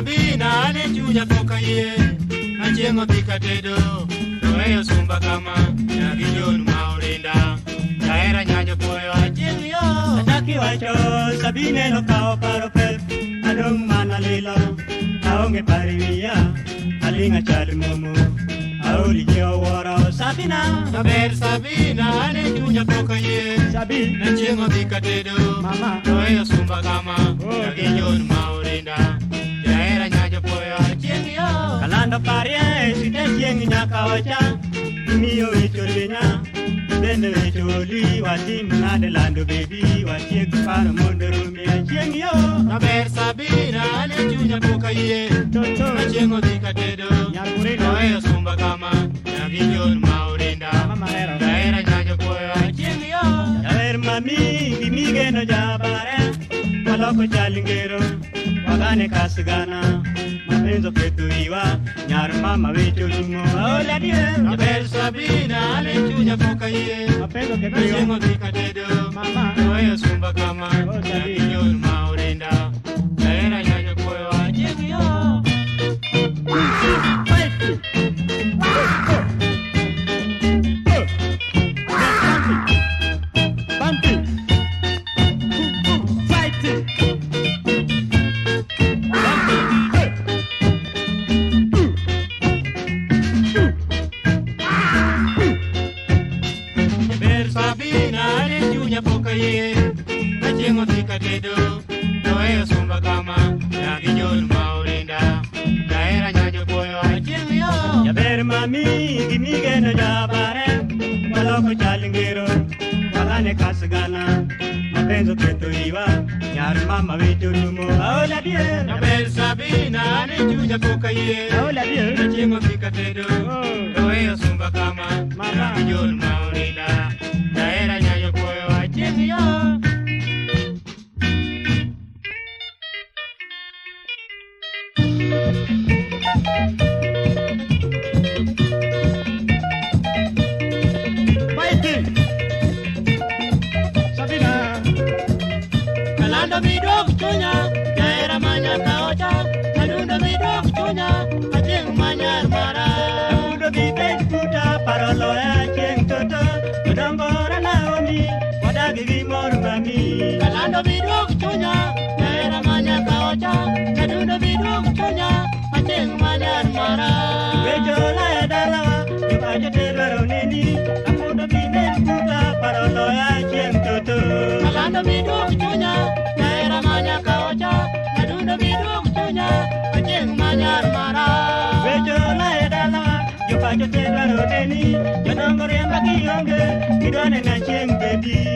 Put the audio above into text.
sabina ane chunya foka ye, alechuya fokaye achiengo thikatedo toweyo sumba kama. Nyagijonu maorinda jaera nyanjo puoyo achiengiyo ataki wacho sabine nokao paro pep adong' mana lilo aonge pari wiya aling' achal momo aori jioworo sabina. Maber sabina ane chunya pokayie sabina nachiengo dhikatedo mama. Toweyo sumba kama. Jagijon maorinda chieng' nyaka ocha Imiyo wecho linya Bende wecho oli Watim nade lando bebi Watiek paro mondo rumi Chieng' yo maber Sabina ane chunya pok ayie Toto na chieng' odhi katedo Nyagurino to weyo sumba kama nyagi jon ma orinda Mama mahero jahera nyanyo puoyo achieng' yo Jaber mami gimigeno jabare Waloko chal ngero Wagane kasigana Mapenzo keto iwa Nyar mama wecho lumo Aola dier maber Sabina ane chunya pok ayie Mapenzo keto na chieng' iwa odhi katedo Mama to weyo sumba kama Oh, Sabi. nyagi tingo tika dedo Doe sumba kama Na gijol maurinda. Daera nyajo boyo Achieng yo Ya ber mami Gimi geno jabare Maloko chalingiro Walane kasgana Mapenzo keto iwa Nyar mama wetu lumo Aola bie Ya ber sabina Ani chuja kuka ye Aola bie Na tingo tika dedo Doe sumba kama Na gijol maurinda. Daera nyajo Kalando midok chunya, jahera manya kaocha, kalundo midok chunya, achieng' manyar mara. Gi bed kuta parolo ya chieng' toto Jodongora Naomi Wadagi gi mor mami Kalando midok chunya, jahera manya kaocha, kalundo midok chunya, achieng' manyar mara. Wejo la ya dalawa Jokajo Te dwaro neni Jodongo riemba gi onge Gidwane na chieng' bebi